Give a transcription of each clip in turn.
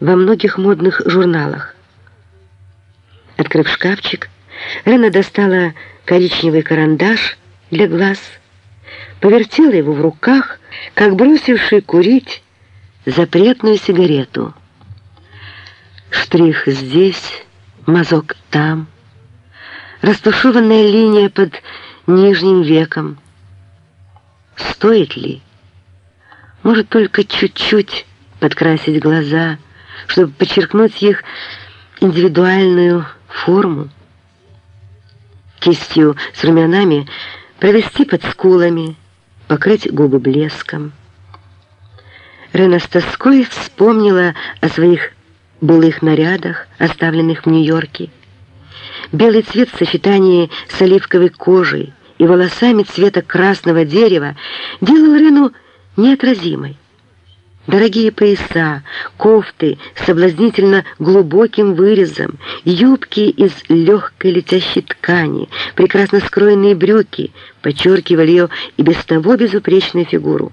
во многих модных журналах. Открыв шкафчик, Рена достала коричневый карандаш для глаз, повертела его в руках, как бросивший курить запретную сигарету. Штрих здесь, мазок там, растушеванная линия под нижним веком. Стоит ли? Может, только чуть-чуть подкрасить глаза, чтобы подчеркнуть их индивидуальную форму. Кистью с румянами провести под скулами, покрыть губы блеском. Рена с тоской вспомнила о своих былых нарядах, оставленных в Нью-Йорке. Белый цвет в сочетании с оливковой кожей и волосами цвета красного дерева делал Рену неотразимой. Дорогие пояса, кофты с соблазнительно глубоким вырезом, юбки из легкой летящей ткани, прекрасно скроенные брюки подчеркивали ее и без того безупречную фигуру.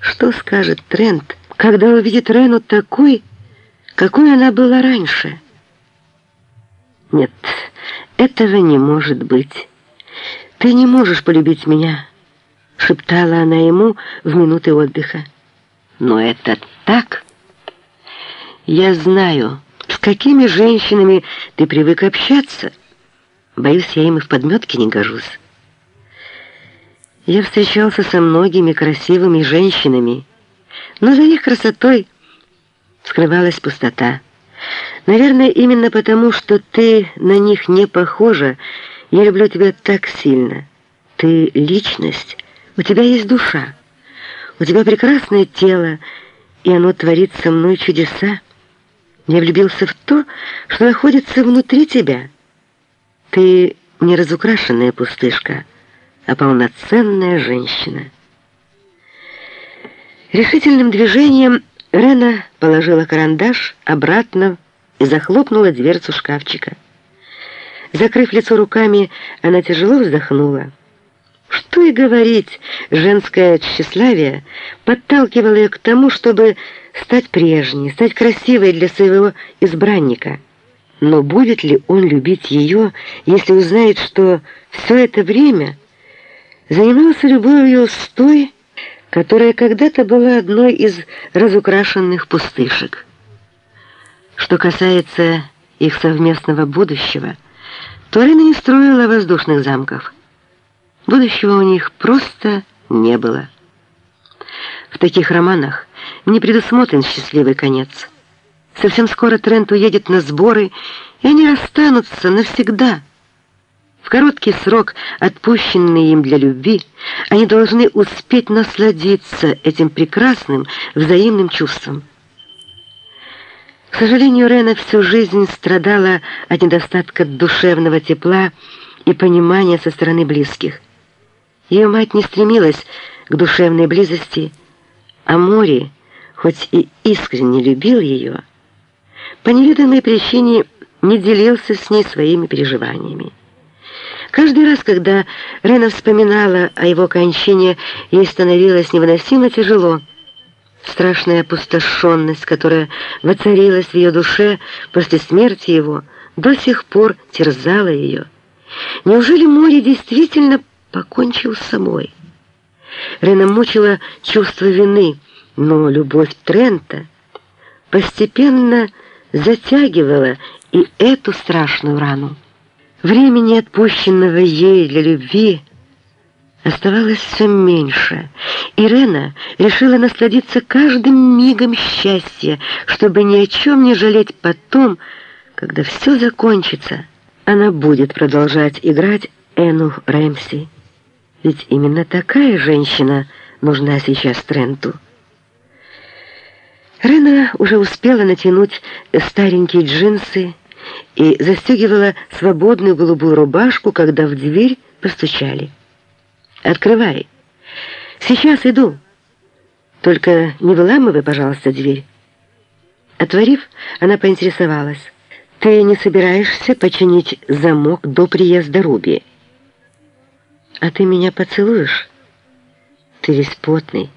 Что скажет Трент, когда увидит Рену такой, какой она была раньше? Нет, этого не может быть. Ты не можешь полюбить меня, шептала она ему в минуты отдыха. Но это так. Я знаю, с какими женщинами ты привык общаться. Боюсь, я им и в подметке не гожусь. Я встречался со многими красивыми женщинами, но за их красотой скрывалась пустота. Наверное, именно потому, что ты на них не похожа, я люблю тебя так сильно. Ты личность, у тебя есть душа. У тебя прекрасное тело, и оно творит со мной чудеса. Я влюбился в то, что находится внутри тебя. Ты не разукрашенная пустышка, а полноценная женщина. Решительным движением Рена положила карандаш обратно и захлопнула дверцу шкафчика. Закрыв лицо руками, она тяжело вздохнула. Что и говорить, женское тщеславие подталкивало ее к тому, чтобы стать прежней, стать красивой для своего избранника. Но будет ли он любить ее, если узнает, что все это время занимался любовью с той, которая когда-то была одной из разукрашенных пустышек? Что касается их совместного будущего, то Рина не строила воздушных замков – Будущего у них просто не было. В таких романах не предусмотрен счастливый конец. Совсем скоро Трент уедет на сборы, и они расстанутся навсегда. В короткий срок, отпущенный им для любви, они должны успеть насладиться этим прекрасным взаимным чувством. К сожалению, Рена всю жизнь страдала от недостатка душевного тепла и понимания со стороны близких. Ее мать не стремилась к душевной близости, а Мори, хоть и искренне любил ее, по невиданной причине не делился с ней своими переживаниями. Каждый раз, когда Рена вспоминала о его кончине, ей становилось невыносимо тяжело. Страшная опустошенность, которая воцарилась в ее душе после смерти его, до сих пор терзала ее. Неужели море действительно покончил с собой. Рена мучила чувство вины, но любовь Трента постепенно затягивала и эту страшную рану. Времени, отпущенного ей для любви, оставалось все меньше, и Рена решила насладиться каждым мигом счастья, чтобы ни о чем не жалеть потом, когда все закончится. Она будет продолжать играть Эну Рэмси. Ведь именно такая женщина нужна сейчас Тренту. Рена уже успела натянуть старенькие джинсы и застегивала свободную голубую рубашку, когда в дверь постучали. «Открывай! Сейчас иду! Только не выламывай, пожалуйста, дверь!» Отворив, она поинтересовалась. «Ты не собираешься починить замок до приезда Руби?» «А ты меня поцелуешь? Ты весь потный».